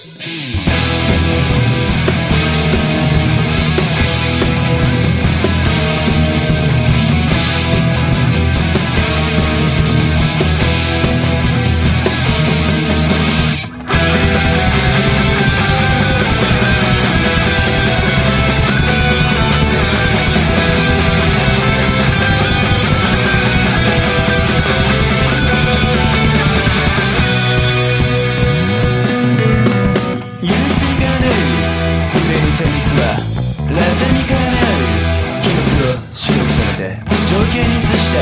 Mm. は螺旋に絡み合う記憶を白く染めて情景に映した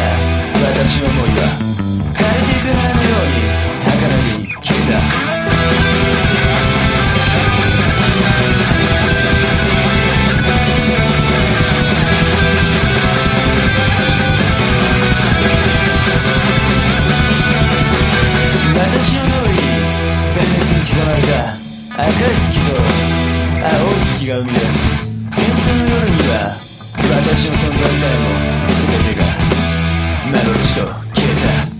私の思いは変えていく花のように儚に消えた。私の脳裏鮮烈に刻まれた赤い月の青い月が生み出す現実の夜には私の存在さえも全てが幻と消えた。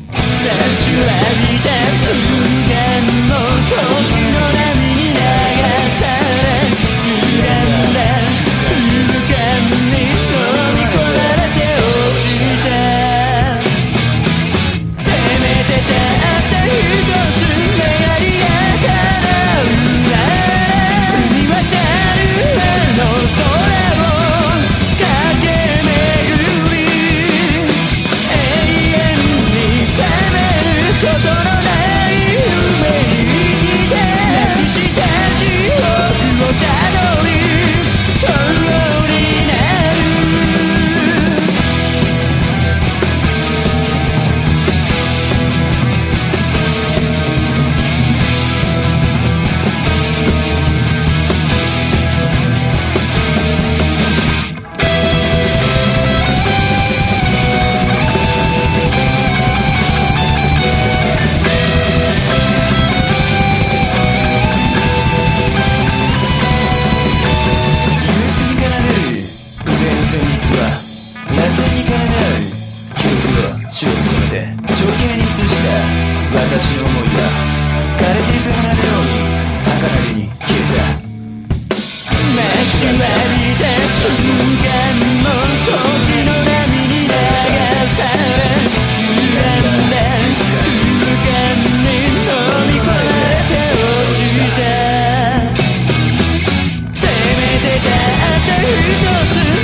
立ち割りた瞬間血を染めて情景に映した私の思いは枯れていく花のように儚げに消えた真しわびた瞬間も時の波に流され歪んだ空間に飲み込まれて落ちたせめてたあた一つ